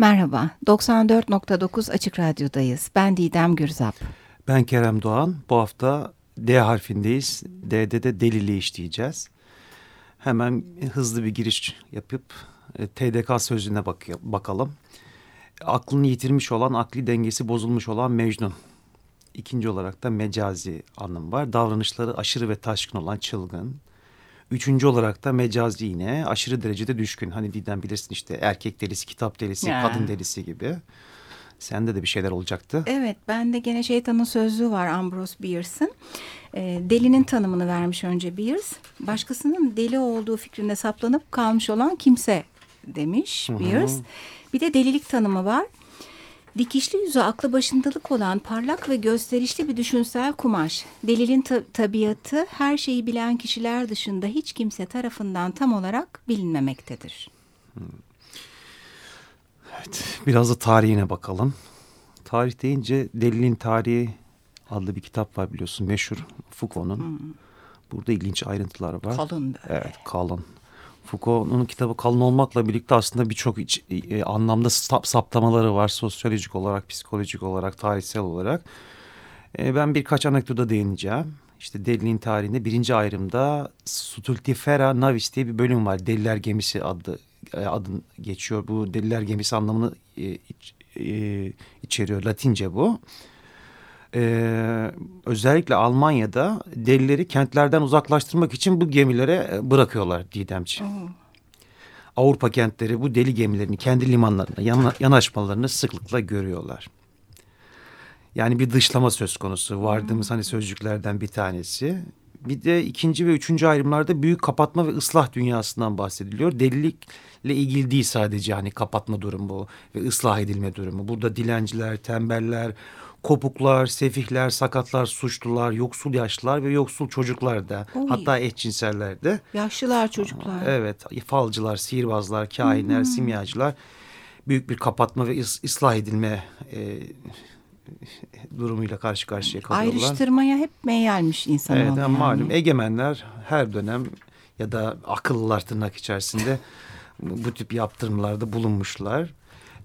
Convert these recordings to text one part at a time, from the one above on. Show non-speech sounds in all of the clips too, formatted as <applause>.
Merhaba, 94.9 Açık Radyo'dayız. Ben Didem Gürzap. Ben Kerem Doğan. Bu hafta D harfindeyiz. D'de de deliliği işleyeceğiz. Hemen hızlı bir giriş yapıp e, TDK sözlüğüne bak bakalım. Aklını yitirmiş olan, akli dengesi bozulmuş olan Mecnun. İkinci olarak da mecazi anlamı var. Davranışları aşırı ve taşkın olan çılgın. Üçüncü olarak da mecazi yine aşırı derecede düşkün. Hani Didem bilirsin işte erkek delisi, kitap delisi, ya. kadın delisi gibi. Sende de bir şeyler olacaktı. Evet ben de gene şeytanın sözlüğü var Ambrose Bierce'ın. E, delinin tanımını vermiş önce Bierce. Başkasının deli olduğu fikrinde saplanıp kalmış olan kimse demiş Bierce. Bir de delilik tanımı var. Dikişli yüzü aklı başındalık olan parlak ve gösterişli bir düşünsel kumaş. Delilin ta tabiatı her şeyi bilen kişiler dışında hiç kimse tarafından tam olarak bilinmemektedir. Evet, biraz da tarihine bakalım. Tarih deyince Delilin Tarihi adlı bir kitap var biliyorsun meşhur Foucault'un. Hmm. Burada ilginç ayrıntılar var. Kalın. Böyle. Evet kalın. Foucault'un kitabı kalın olmakla birlikte aslında birçok e, anlamda sap, saptamaları var. Sosyolojik olarak, psikolojik olarak, tarihsel olarak. E, ben birkaç anekdota değineceğim. İşte deliliğin tarihinde birinci ayrımda Stultifera Navis diye bir bölüm var. Deliler Gemisi adı e, adın geçiyor. Bu deliler gemisi anlamını e, e, içeriyor. Latince bu. Ee, özellikle Almanya'da delileri kentlerden uzaklaştırmak için bu gemilere e, bırakıyorlar Didemciğim. Hmm. Avrupa kentleri bu deli gemilerini kendi limanlarına yana, yanaşmalarını sıklıkla görüyorlar. Yani bir dışlama söz konusu. Vardığımız hmm. hani sözcüklerden bir tanesi. Bir de ikinci ve üçüncü ayrımlarda büyük kapatma ve ıslah dünyasından bahsediliyor. Delilikle ilgili değil sadece hani kapatma durumu ve ıslah edilme durumu. Burada dilenciler, tembeller, kopuklar, sefihler, sakatlar, suçlular, yoksul yaşlılar ve yoksul çocuklar da Oy. hatta eşcinseller de. Yaşlılar çocuklar. Evet falcılar, sihirbazlar, kahinler, hmm. simyacılar büyük bir kapatma ve ıslah edilme e, durumuyla karşı karşıya kalıyorlar. Ayrıştırmaya hep meyelmiş insan Evet yani. malum egemenler her dönem ya da akıllılar tırnak içerisinde <laughs> bu tip yaptırımlarda bulunmuşlar.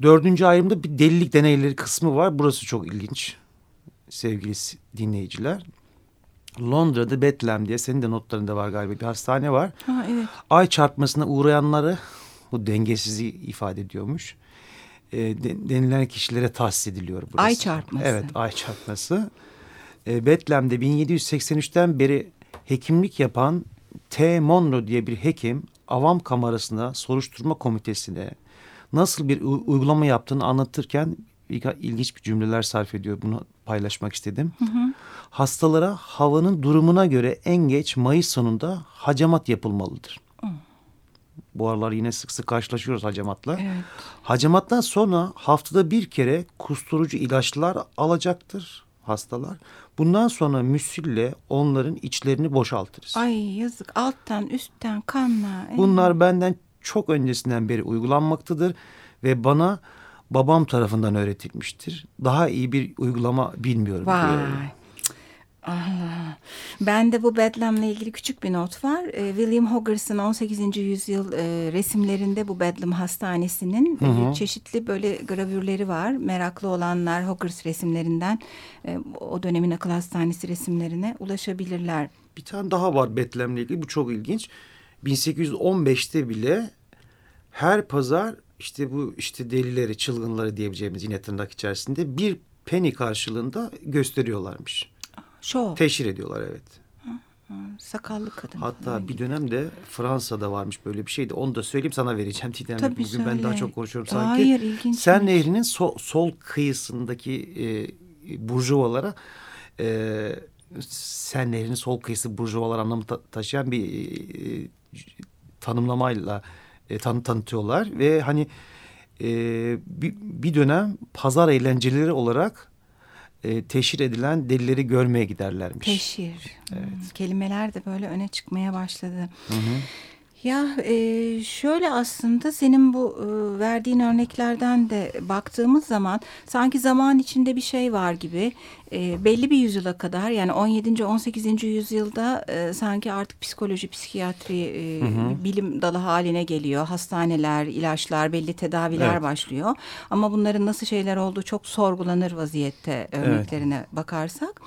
Dördüncü ayrımda bir delilik deneyleri kısmı var. Burası çok ilginç sevgili dinleyiciler. Londra'da Bethlehem diye senin de notlarında var galiba bir hastane var. Ha, evet. Ay çarpmasına uğrayanları bu dengesizliği ifade ediyormuş. E, denilen kişilere tahsis ediliyor burası. Ay çarpması. Evet ay çarpması. E, Bethlehem'de 1783'ten beri hekimlik yapan T. Monroe diye bir hekim avam kamerasına soruşturma komitesine nasıl bir uygulama yaptığını anlatırken ilginç bir cümleler sarf ediyor. Bunu paylaşmak istedim. Hı hı. Hastalara havanın durumuna göre en geç Mayıs sonunda hacamat yapılmalıdır. Hı. Bu aralar yine sık sık karşılaşıyoruz hacamatla. Evet. Hacamattan sonra haftada bir kere kusturucu ilaçlar alacaktır hastalar. Bundan sonra müsille onların içlerini boşaltırız. Ay yazık alttan üstten kanla. Bunlar benden çok öncesinden beri uygulanmaktadır ve bana babam tarafından öğretilmiştir. Daha iyi bir uygulama bilmiyorum. Vay. Allah. Ben de bu Bedlam'la ilgili küçük bir not var. Ee, William Hoggers'ın 18. yüzyıl e, resimlerinde bu Bedlam Hastanesi'nin hı hı. E, çeşitli böyle gravürleri var. Meraklı olanlar Hoggers resimlerinden e, o dönemin akıl hastanesi resimlerine ulaşabilirler. Bir tane daha var Bedlam'la ilgili. Bu çok ilginç. 1815'te bile her pazar işte bu işte delileri, çılgınları diyebileceğimiz yine tırnak içerisinde bir penny karşılığında gösteriyorlarmış. Şov. Teşhir ediyorlar evet. sakallı kadın. Hatta bir dönemde Fransa'da varmış böyle bir şeydi. Onu da söyleyeyim sana vereceğim. <laughs> Tidem Tabii Bugün söyle. ben daha çok konuşuyorum sanki. Hayır ilginç. Sen Nehri'nin so, sol kıyısındaki e, burjuvalara e, Sen Nehri'nin sol kıyısı burjuvalar anlamı ta taşıyan bir e, tanımlamayla e, tanı tanıtıyorlar ve hani e, bir, bir dönem pazar eğlenceleri olarak e, teşhir edilen delileri görmeye giderlermiş. Teşhir. Evet. Hmm, kelimeler de böyle öne çıkmaya başladı. Hı hı. Ya e, şöyle aslında senin bu e, verdiğin örneklerden de baktığımız zaman sanki zaman içinde bir şey var gibi. E, belli bir yüzyıla kadar yani 17. 18. yüzyılda e, sanki artık psikoloji, psikiyatri e, hı hı. bilim dalı haline geliyor. Hastaneler, ilaçlar, belli tedaviler evet. başlıyor. Ama bunların nasıl şeyler olduğu çok sorgulanır vaziyette örneklerine evet. bakarsak.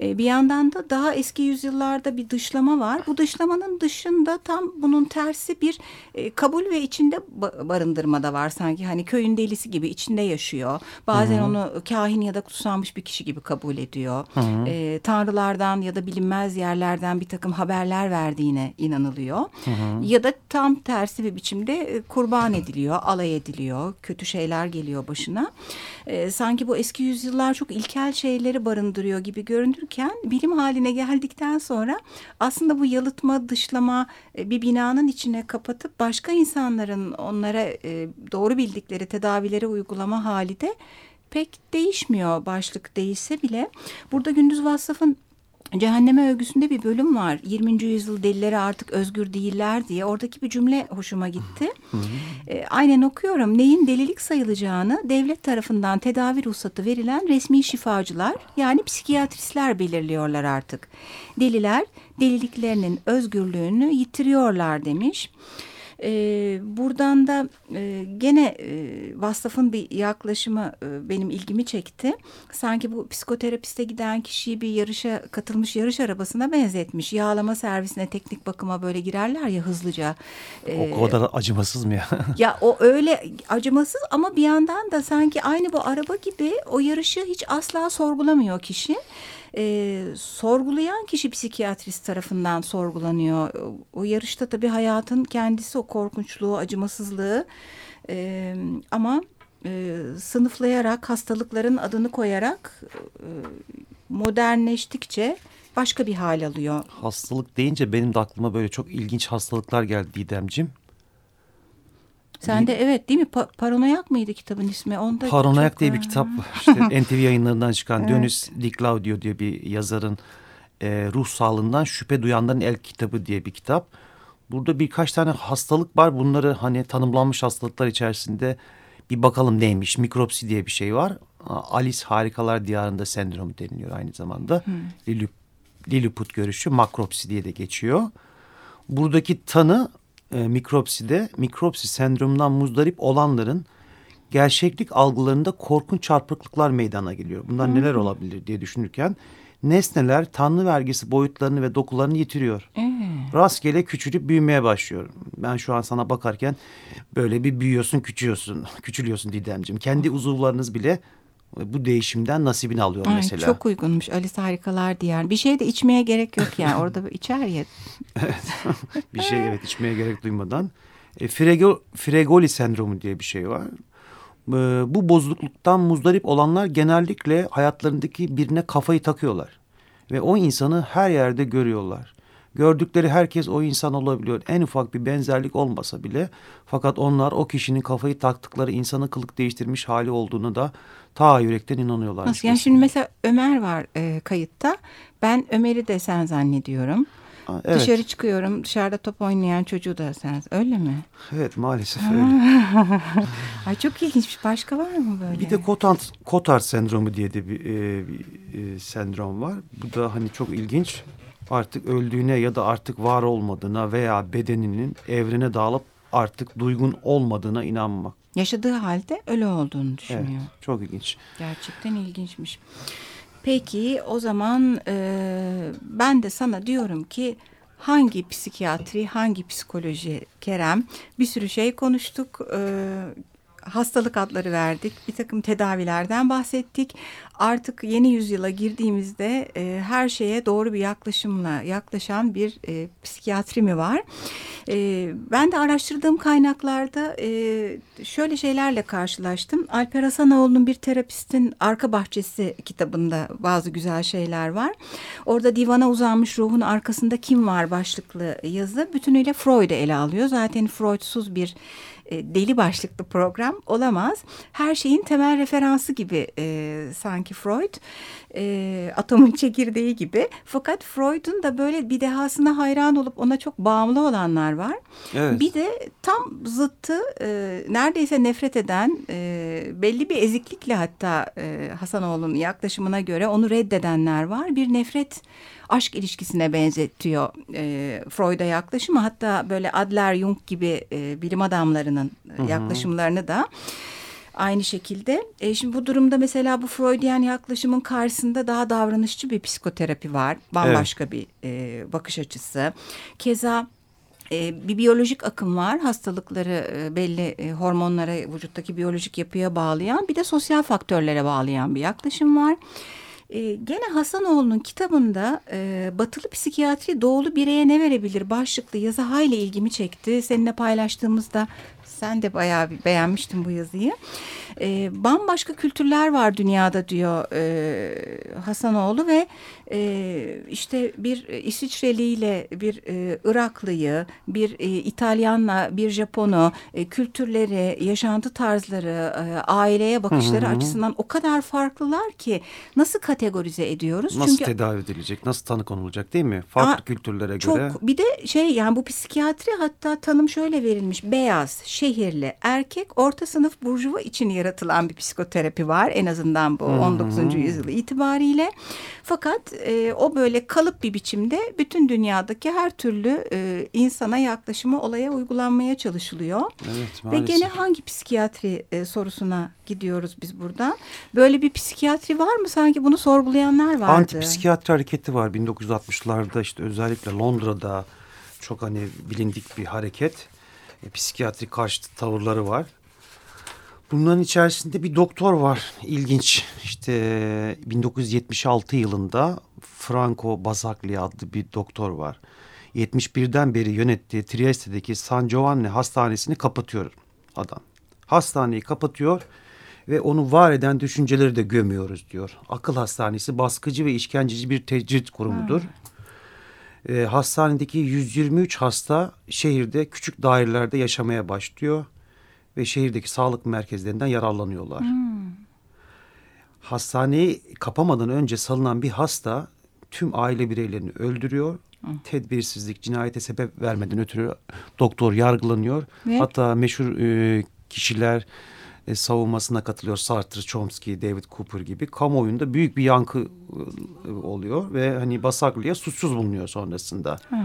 E, bir yandan da daha eski yüzyıllarda bir dışlama var. Bu dışlamanın dışında tam bunun tersi bir e, kabul ve içinde barındırma da var sanki. Hani köyün delisi gibi içinde yaşıyor. Bazen Hı -hı. onu kahin ya da kutsanmış bir kişi gibi kabul ediyor. E, tanrılardan ya da bilinmez yerlerden bir takım haberler verdiğine inanılıyor. Hı -hı. Ya da tam tersi bir biçimde e, kurban ediliyor, alay ediliyor. Kötü şeyler geliyor başına. E, sanki bu eski yüzyıllar çok ilkel şeyleri barındırıyor gibi görünürken bilim haline geldikten sonra aslında bu yalıtma, dışlama e, bir binanın içine kapatıp başka insanların onlara e, doğru bildikleri tedavileri uygulama hali de pek değişmiyor başlık değişse bile. Burada Gündüz Vassaf'ın Cehenneme övgüsünde bir bölüm var. 20. yüzyıl delileri artık özgür değiller diye. Oradaki bir cümle hoşuma gitti. e, aynen okuyorum. Neyin delilik sayılacağını devlet tarafından tedavi ruhsatı verilen resmi şifacılar yani psikiyatristler belirliyorlar artık. Deliler deliliklerinin özgürlüğünü yitiriyorlar demiş. E, buradan da e, gene e, Vassaf'ın bir yaklaşımı e, benim ilgimi çekti. Sanki bu psikoterapiste giden kişiyi bir yarışa katılmış yarış arabasına benzetmiş. Yağlama servisine teknik bakıma böyle girerler ya hızlıca. E, o kadar acımasız mı ya? <laughs> ya o öyle acımasız ama bir yandan da sanki aynı bu araba gibi o yarışı hiç asla sorgulamıyor kişi e, sorgulayan kişi psikiyatrist tarafından sorgulanıyor. O yarışta tabii hayatın kendisi o korkunçluğu, acımasızlığı e, ama e, sınıflayarak, hastalıkların adını koyarak e, modernleştikçe başka bir hal alıyor. Hastalık deyince benim de aklıma böyle çok ilginç hastalıklar geldi Didemciğim. Sen de evet değil mi? Pa Paranoyak mıydı kitabın ismi? Onda Paranoyak çok... diye bir kitap işte <laughs> NTV yayınlarından çıkan evet. Dönüs Di Claudio diye bir yazarın e, ruh sağlığından şüphe duyanların el kitabı diye bir kitap. Burada birkaç tane hastalık var. Bunları hani tanımlanmış hastalıklar içerisinde bir bakalım neymiş. Mikropsi diye bir şey var. Alice Harikalar Diyarında sendromu deniliyor aynı zamanda. Hmm. Lilliput görüşü makropsi diye de geçiyor. Buradaki tanı e, mikropside mikropsi sendromundan muzdarip olanların gerçeklik algılarında korkunç çarpıklıklar meydana geliyor. Bunlar hmm. neler olabilir diye düşünürken nesneler tanrı vergisi boyutlarını ve dokularını yitiriyor. Hmm. Rastgele küçülüp büyümeye başlıyor. Ben şu an sana bakarken böyle bir büyüyorsun, küçüyorsun, <laughs> küçülüyorsun Didemciğim. Kendi uzuvlarınız bile bu değişimden nasibini alıyor Ay, mesela. Çok uygunmuş Alice Harikalar diyen. Bir şey de içmeye gerek yok yani orada içer ya. <laughs> evet <laughs> bir şey evet içmeye gerek duymadan. E, Frego, Fregoli sendromu diye bir şey var. E, bu bozukluktan muzdarip olanlar genellikle hayatlarındaki birine kafayı takıyorlar. Ve o insanı her yerde görüyorlar. Gördükleri herkes o insan olabiliyor. En ufak bir benzerlik olmasa bile. Fakat onlar o kişinin kafayı taktıkları insanı kılık değiştirmiş hali olduğunu da ta yürekten inanıyorlar. Nasıl? Yani şimdi mesela Ömer var e, kayıtta. Ben Ömer'i de sen zannediyorum. evet. Dışarı çıkıyorum. Dışarıda top oynayan çocuğu da sen. Öyle mi? Evet maalesef öyle. <laughs> Ay çok ilginç. Başka var mı böyle? Bir de Cotard, Cotard sendromu diye de bir, e, bir e, sendrom var. Bu da hani çok ilginç. Artık öldüğüne ya da artık var olmadığına veya bedeninin evrene dağılıp artık duygun olmadığına inanmak. Yaşadığı halde ölü olduğunu düşünüyor. Evet, çok ilginç. Gerçekten ilginçmiş. Peki o zaman e, ben de sana diyorum ki hangi psikiyatri, hangi psikoloji Kerem bir sürü şey konuştuk. E, hastalık adları verdik. Bir takım tedavilerden bahsettik. Artık yeni yüzyıla girdiğimizde e, her şeye doğru bir yaklaşımla yaklaşan bir e, psikiyatri mi var? E, ben de araştırdığım kaynaklarda e, şöyle şeylerle karşılaştım. Alper Hasanoğlu'nun bir terapistin arka bahçesi kitabında bazı güzel şeyler var. Orada divana uzanmış ruhun arkasında kim var başlıklı yazı bütünüyle Freud'u ele alıyor. Zaten Freud'suz bir e, deli başlıklı program olamaz. Her şeyin temel referansı gibi e, sanki Freud. E, atomun <laughs> çekirdeği gibi. Fakat Freud'un da böyle bir dehasına hayran olup ona çok bağımlı olanlar var. Evet. Bir de tam zıttı e, neredeyse nefret eden e, belli bir eziklikle hatta e, Hasanoğlu'nun yaklaşımına göre onu reddedenler var. Bir nefret aşk ilişkisine benzetiyor e, Freud'a yaklaşımı. Hatta böyle Adler, Jung gibi e, bilim adamlarının e, yaklaşımlarını da aynı şekilde. E, şimdi bu durumda mesela bu Freudian yaklaşımın karşısında daha davranışçı bir psikoterapi var. Bambaşka evet. bir e, bakış açısı. Keza e, bir biyolojik akım var. Hastalıkları e, belli hormonlara, vücuttaki biyolojik yapıya bağlayan bir de sosyal faktörlere bağlayan bir yaklaşım var. E, gene Hasanoğlu'nun kitabında e, batılı psikiyatri doğulu bireye ne verebilir başlıklı yazı hayli ilgimi çekti. Seninle paylaştığımızda sen de bayağı beğenmiştin bu yazıyı. E, bambaşka kültürler var dünyada diyor e, Hasanoğlu ve e, işte bir İsviçreli ile bir e, Iraklıyı, bir e, İtalyanla bir Japonu, e, kültürleri, yaşantı tarzları, e, aileye bakışları hı hı. açısından o kadar farklılar ki nasıl kategorize ediyoruz? Nasıl Çünkü, tedavi edilecek, nasıl tanı konulacak değil mi? Farklı a, kültürlere çok, göre. Bir de şey yani bu psikiyatri hatta tanım şöyle verilmiş. Beyaz, şehirli, erkek, orta sınıf burjuva için yaratılan bir psikoterapi var. En azından bu 19. Hı hı. yüzyıl itibariyle. Fakat e, o böyle kalıp bir biçimde bütün dünyadaki her türlü e, insana yaklaşımı olaya uygulanmaya çalışılıyor. Evet, maalesef. Ve gene hangi psikiyatri e, sorusuna gidiyoruz biz buradan? Böyle bir psikiyatri var mı? Sanki bunu sorgulayanlar vardı. Antipsikiyatri hareketi var 1960'larda işte özellikle Londra'da çok hani bilindik bir hareket. E, psikiyatri karşıtı tavırları var. Bunların içerisinde bir doktor var. İlginç. İşte 1976 yılında Franco Basaglia adlı bir doktor var. 71'den beri yönettiği Trieste'deki San Giovanni hastanesini kapatıyor adam. Hastaneyi kapatıyor ve onu var eden düşünceleri de gömüyoruz diyor. Akıl hastanesi baskıcı ve işkenceci bir tecrit kurumudur. Hmm. E, hastanedeki 123 hasta şehirde küçük dairelerde yaşamaya başlıyor ve şehirdeki sağlık merkezlerinden yararlanıyorlar. Hmm. Hastaneyi kapamadan önce salınan bir hasta tüm aile bireylerini öldürüyor. Hmm. Tedbirsizlik, cinayete sebep vermeden ötürü doktor yargılanıyor. Ve? Hatta meşhur e, kişiler e, savunmasına katılıyor. Sartre, Chomsky, David Cooper gibi. Kamuoyunda büyük bir yankı e, oluyor ve hani Basaglia suçsuz bulunuyor sonrasında. Hmm.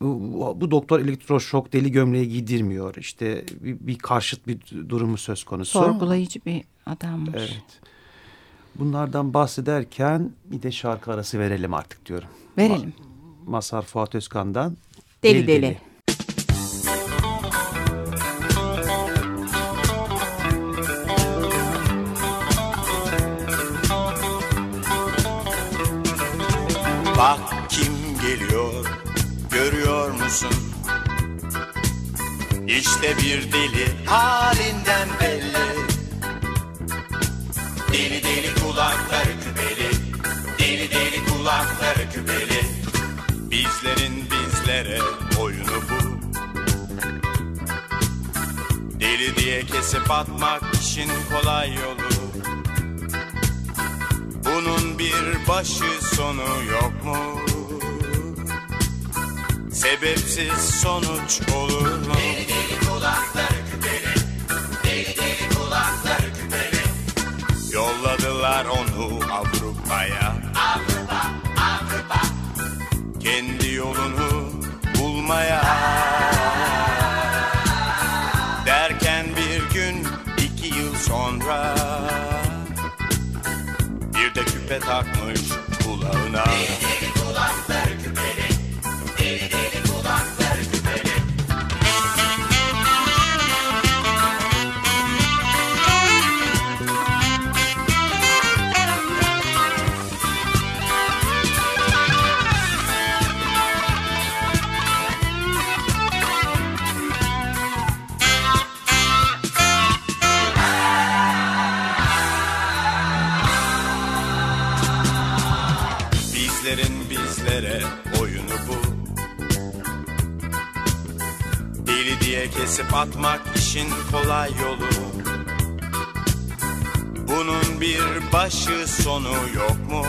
Bu, bu doktor elektroşok deli gömleği giydirmiyor. İşte bir, bir karşıt bir durumu söz konusu. Sorgulayıcı bir adammış. Evet. Bunlardan bahsederken bir de şarkı arası verelim artık diyorum. Verelim. Ma Masar Fuat Özkan'dan Deli Deli. deli. Bak kim geliyor görüyor musun? İşte bir deli halinden belli Deli deli kulakları küpeli Deli deli kulakları küpeli Bizlerin bizlere oyunu bu Deli diye kesip atmak işin kolay yolu Bunun bir başı sonu yok mu? Sebepsiz sonuç olur mu? Deli deli başı sonu yok mu?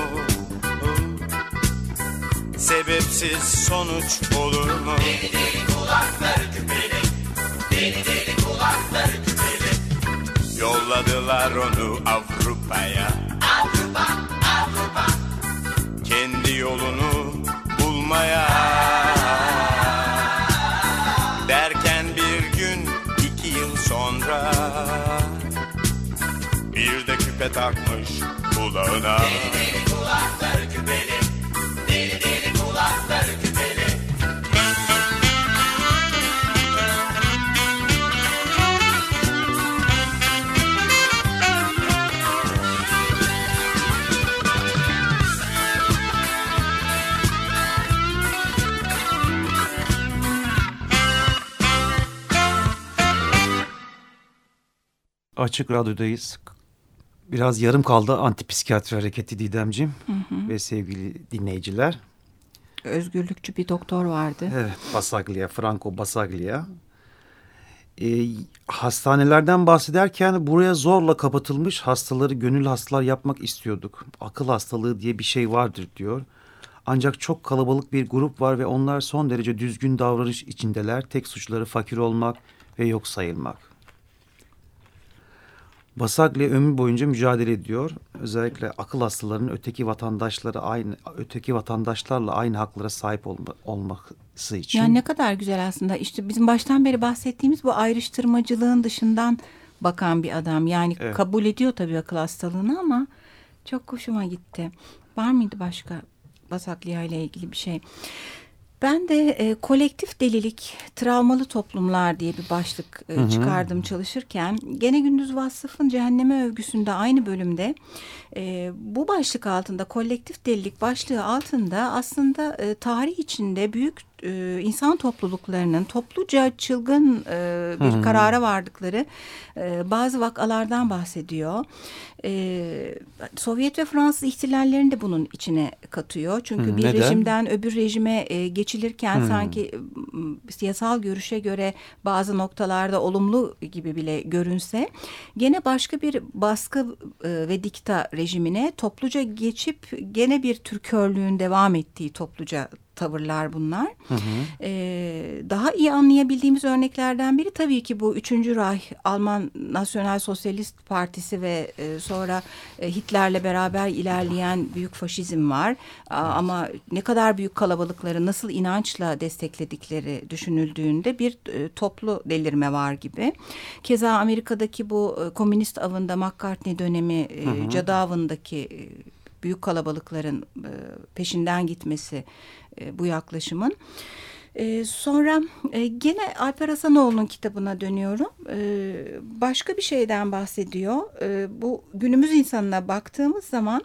Sebepsiz sonuç olur mu? Deli deli kulakları küpeli Deli deli kulakları küpeli Yolladılar onu Avrupa'ya. Avrupa, Avrupa. Kendi yolunu bulmaya. Derken bir gün iki yıl sonra Bir de küpe takmış kulağına Deli deli kulakları küpeli Deli deli kulakları küpeli Açık Radyo'dayız. Biraz yarım kaldı antipsikiyatri hareketi Didemciğim ve sevgili dinleyiciler. Özgürlükçü bir doktor vardı. Evet, Basaglia, Franco Basaglia. Ee, hastanelerden bahsederken buraya zorla kapatılmış hastaları gönül hastalar yapmak istiyorduk. Akıl hastalığı diye bir şey vardır diyor. Ancak çok kalabalık bir grup var ve onlar son derece düzgün davranış içindeler. Tek suçları fakir olmak ve yok sayılmak. Basaglia ömür boyunca mücadele ediyor. Özellikle akıl hastalarının öteki vatandaşları aynı öteki vatandaşlarla aynı haklara sahip olma, olması için. Yani ne kadar güzel aslında. İşte bizim baştan beri bahsettiğimiz bu ayrıştırmacılığın dışından bakan bir adam. Yani Evet. kabul ediyor tabii akıl hastalığını ama çok hoşuma gitti. Var mıydı başka Basaklia ile ilgili bir şey? Ben de e, kolektif delilik, travmalı toplumlar diye bir başlık e, çıkardım çalışırken. Gene Gündüz Vassıf'ın Cehenneme Övgüsü'nde aynı bölümde e, bu başlık altında kolektif delilik başlığı altında aslında e, tarih içinde büyük e, insan topluluklarının topluca çılgın e, bir karara vardıkları e, bazı vakalardan bahsediyor. E, Sovyet ve Fransız ihtilallerini de bunun içine katıyor. Çünkü Hı, bir neden? rejimden öbür rejime e, geçilirken Hmm. sanki siyasal görüşe göre bazı noktalarda olumlu gibi bile görünse gene başka bir baskı e, ve dikta rejimine topluca geçip gene bir Türkörlüğün devam ettiği topluca tavırlar bunlar. Ee, daha iyi anlayabildiğimiz örneklerden biri tabii ki bu 3. Reich Alman Nasyonal Sosyalist Partisi ve e, sonra e, Hitler'le beraber ilerleyen büyük faşizm var. A- Ama ne kadar büyük kalabalıkları nasıl inançla destekledikleri düşünüldüğünde bir e, toplu delirme var gibi. Keza Amerika'daki bu e, komünist avında McCartney dönemi e, cadı avındaki e, büyük kalabalıkların peşinden gitmesi bu yaklaşımın. Sonra e, gene Alper Hasanoğlu'nun kitabına dönüyorum. E, başka bir şeyden bahsediyor. E, bu günümüz insanına baktığımız zaman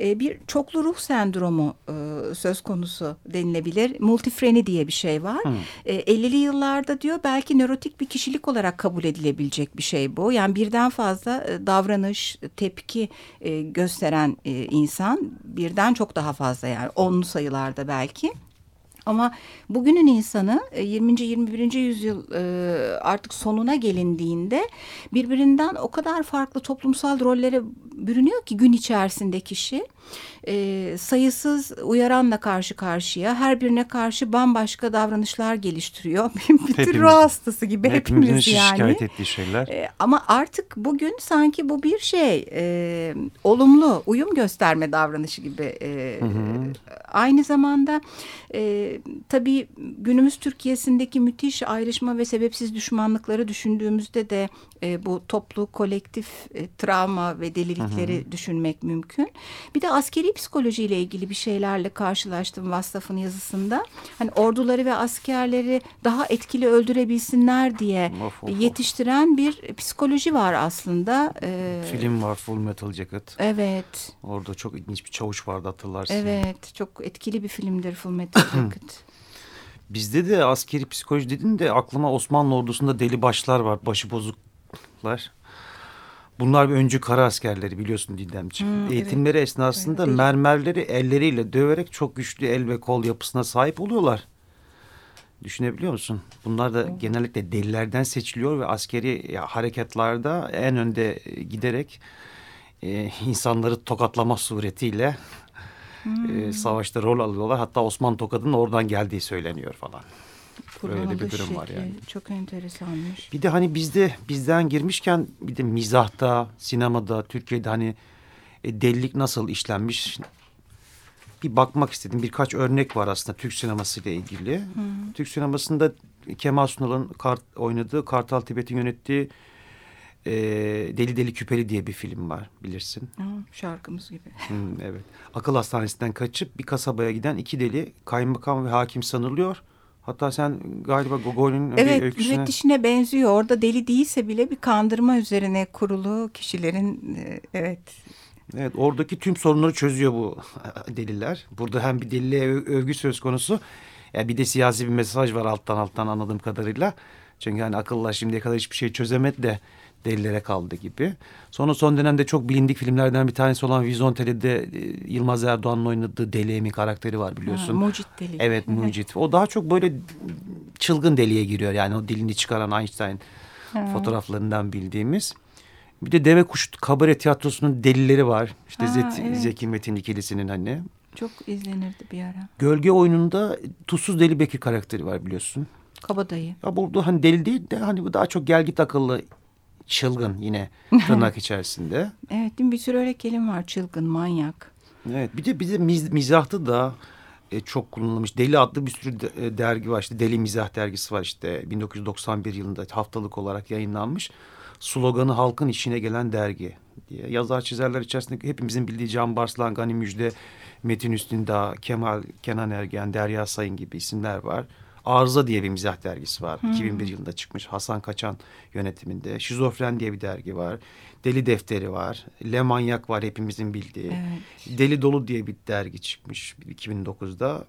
e, bir çoklu ruh sendromu e, söz konusu denilebilir. Multifreni diye bir şey var. E, 50'li yıllarda diyor belki nörotik bir kişilik olarak kabul edilebilecek bir şey bu. Yani birden fazla e, davranış, tepki e, gösteren e, insan birden çok daha fazla yani onlu sayılarda belki. Ama bugünün insanı e, 20. 21. yüzyıl e, artık sonuna gelindiğinde birbirinden o kadar farklı toplumsal rollere bürünüyor ki gün içerisinde kişi e, sayısız uyaranla karşı karşıya her birine karşı bambaşka davranışlar geliştiriyor. <laughs> bir tür Hepimiz- ruh hastası gibi Hepimizin hepimiz yani. şikayet ettiği şeyler. E, ama artık bugün sanki bu bir şey e, olumlu uyum gösterme davranışı gibi. E, Aynı zamanda e, tabii günümüz Türkiye'sindeki müthiş ayrışma ve sebepsiz düşmanlıkları düşündüğümüzde de e, bu toplu kolektif e, travma ve delilikleri düşünmek mümkün. Bir de askeri psikolojiyle ilgili bir şeylerle karşılaştım Vassaf'ın yazısında. Hani orduları ve askerleri daha etkili öldürebilsinler diye Of, of, yetiştiren bir psikoloji var aslında. E, Film var Full Metal Jacket. Evet, Orada çok ilginç bir çavuş vardı hatırlarsın. evet. Çok etkili bir filmdir Full Metal Jacket. Bizde de askeri psikoloji dedin de aklıma Osmanlı ordusunda deli başlar var. Başı bozuklar. Bunlar bir öncü kara askerleri biliyorsun Didemciğim. Hmm, evet. Eğitimleri esnasında Öyle mermerleri elleriyle döverek çok güçlü el ve kol yapısına sahip oluyorlar. Düşünebiliyor musun? Bunlar da genellikle delilerden seçiliyor ve askeri harekatlarda en önde e, giderek e, insanları tokatlama suretiyle e, savaşta rol alıyorlar. Hatta Osman Tokat'ın oradan geldiği söyleniyor falan. Kurbanlık bir durum var yani. Çok enteresanmış. Bir de hani bizde bizden girmişken bir de mizahta, sinemada, Türkiye'de hani e, delilik nasıl işlenmiş bir bakmak istedim. Birkaç örnek var aslında Türk sineması ile ilgili. Türk sinemasında Kemal Sunal'ın kart, oynadığı Kartal Tibet'in yönettiği e, Deli Deli Küpeli diye bir film var bilirsin. Ha, şarkımız gibi. Hmm, evet. Akıl hastanesinden kaçıp bir kasabaya giden iki deli kaymakam ve hakim sanılıyor. Hatta sen galiba Gogol'ün bir Evet öyküsüne... müfettişine benziyor. Orada deli değilse bile bir kandırma üzerine kurulu kişilerin e, evet Evet oradaki tüm sorunları çözüyor bu deliler. Burada hem bir deliliğe övgü söz konusu. Ya bir de siyasi bir mesaj var alttan alttan anladığım kadarıyla. Çünkü hani akıllar şimdiye kadar hiçbir şey çözemedi de delilere kaldı gibi. Sonra son dönemde çok bilindik filmlerden bir tanesi olan Vizontele'de e, Yılmaz Erdoğan'ın oynadığı Deli karakteri var biliyorsun. Ha, mucit deli. Evet mucit. O daha çok böyle çılgın deliye giriyor. Yani o dilini çıkaran Einstein fotoğraflarından bildiğimiz. Bir de Deve Kuş Kabare Tiyatrosu'nun delileri var. İşte Ha, Zet- evet. Zeki Metin ikilisinin hani. Çok izlenirdi bir ara. Gölge oyununda Tuzsuz Deli Bekir karakteri var biliyorsun. Kabadayı. Ya burada hani deli değil de hani bu daha çok gelgit akıllı çılgın yine <laughs> tırnak içerisinde. Evet değil mi? bir sürü öyle kelime var. Çılgın, manyak. Evet bir de bir de miz, mizahta da e, çok kullanılmış. Deli adlı bir sürü de- e, dergi var. İşte Deli Mizah dergisi var işte 1991 yılında haftalık olarak yayınlanmış. Sloganı halkın işine gelen dergi diye. Yazar çizerler içerisinde hepimizin bildiği Can Barslan, Gani Müjde, Metin Üstündağ, Kemal, Kenan Ergen, Derya Sayın gibi isimler var. Arıza diye bir mizah dergisi var. 2001 yılında çıkmış. Hasan Kaçan yönetiminde. Şizofren diye bir dergi var. Deli Defteri var. Le Manyak var hepimizin bildiği. Evet. Deli Dolu diye bir dergi çıkmış 2009'da.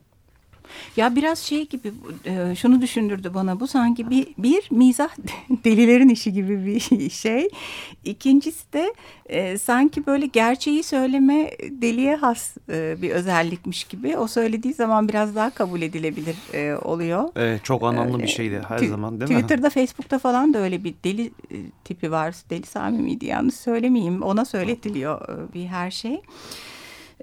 Ya biraz şey gibi e, şunu düşündürdü bana bu sanki bir, bir mizah <laughs> delilerin işi gibi bir şey. İkincisi de e, sanki böyle gerçeği söyleme deliye has e, bir özellikmiş gibi. O söylediği zaman biraz daha kabul edilebilir e, oluyor. Evet, çok anlamlı bir şeydi her zaman değil mi? Twitter'da, Facebook'ta falan da öyle bir deli e, tipi var. Deli Sami miydi yanlış söylemeyeyim. Ona söyletiliyor e, bir her şey.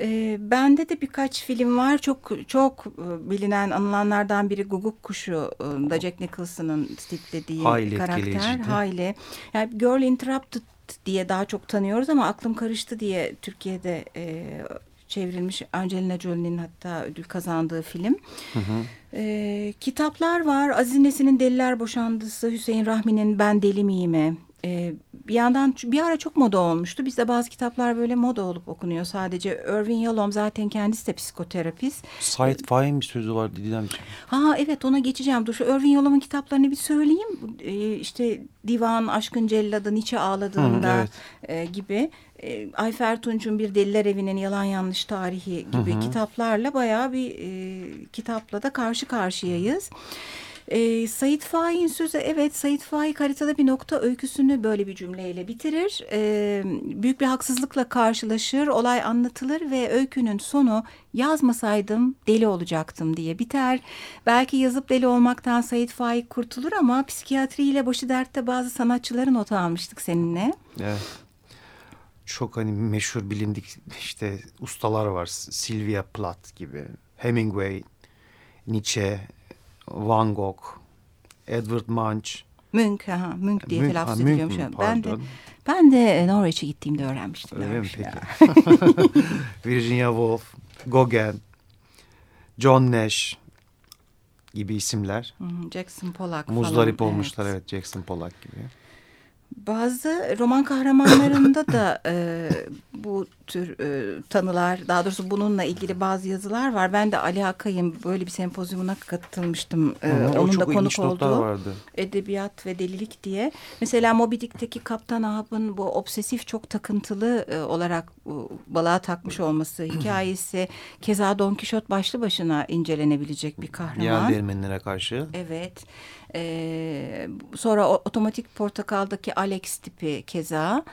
E, bende de birkaç film var. Çok çok bilinen anılanlardan biri Guguk Kuşu da Jack Nicholson'ın tiplediği Hayli karakter. Hayli. Yani Girl Interrupted diye daha çok tanıyoruz ama aklım karıştı diye Türkiye'de e, çevrilmiş Angelina Jolie'nin hatta ödül kazandığı film. E, kitaplar var. Aziz Nesin'in Deliler Boşandısı, Hüseyin Rahmi'nin Ben Deli Miyim'e. E, bir yandan bir ara çok moda olmuştu. Bizde bazı kitaplar böyle moda olup okunuyor sadece. Irving Yalom zaten kendisi de psikoterapist. Said Faik'in bir sözü var Didemciğim. Ha evet ona geçeceğim. Dur şu Irving Yalom'un kitaplarını bir söyleyeyim. Ee, işte Divan, Aşkın Celladı, Nietzsche ağladığında Hı, evet. e, gibi. E, Ayfer Tunç'un Bir Deliler Evi'nin Yalan Yanlış Tarihi gibi kitaplarla bayağı bir e, kitapla da karşı karşıyayız. E, Sait Faik'in sözü evet Sait Faik haritada bir nokta öyküsünü böyle bir cümleyle bitirir. E, büyük bir haksızlıkla karşılaşır, olay anlatılır ve öykünün sonu yazmasaydım deli olacaktım diye biter. Belki yazıp deli olmaktan Sait Faik kurtulur ama psikiyatriyle başı dertte bazı sanatçıları not almıştık seninle. Evet. Çok hani meşhur bilindik işte ustalar var. Sylvia Plath gibi. Hemingway, Nietzsche, Van Gogh, Edward Munch. Münk, ha, Münk diye Münk- telaffuz ediliyormuş. mü? Ben de ben de Norveç'e gittiğimde öğrenmiştim. Öyle mi peki? <laughs> <laughs> Virginia Woolf, Gauguin, John Nash gibi isimler. Jackson Pollock Muzdarip falan. olmuşlar evet. evet Jackson Pollock gibi. Bazı roman kahramanlarında da <laughs> e, bu tür e, tanılar, daha doğrusu bununla ilgili bazı yazılar var. Ben de Ali Akay'ın böyle bir sempozyumuna katılmıştım. E, o onun da konuk olduğu. vardı. Edebiyat ve Delilik diye. Mesela Moby Dick'teki Kaptan Ahab'ın bu obsesif çok takıntılı e, olarak e, balığa takmış olması <clears throat> hikayesi keza Don Kişot başlı başına incelenebilecek bir kahraman. Yel değirmenlere karşı. Evet. E, sonra otomatik portakaldaki Alex tipi keza.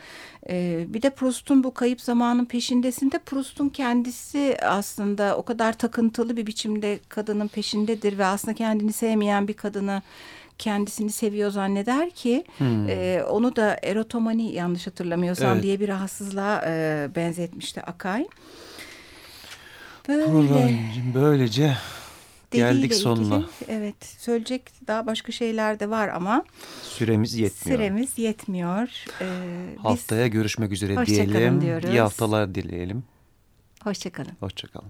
E, bir de Proust'un bu kayıp zamanın peşindesinde Proust'un kendisi aslında o kadar takıntılı bir biçimde kadının peşindedir ve aslında kendini sevmeyen bir kadını kendisini seviyor zanneder ki Hmm. e, onu da erotomani yanlış hatırlamıyorsam Evet. diye bir rahatsızlığa e, benzetmişti Akay. Böyle Buradan böylece deliyle geldik sonuna. ilgili, evet söyleyecek daha başka şeyler de var ama Süremiz yetmiyor. süremiz yetmiyor. E, biz Haftaya görüşmek üzere diyelim. diyoruz. İyi haftalar dileyelim. hoşçakalın. Hoşçakalın.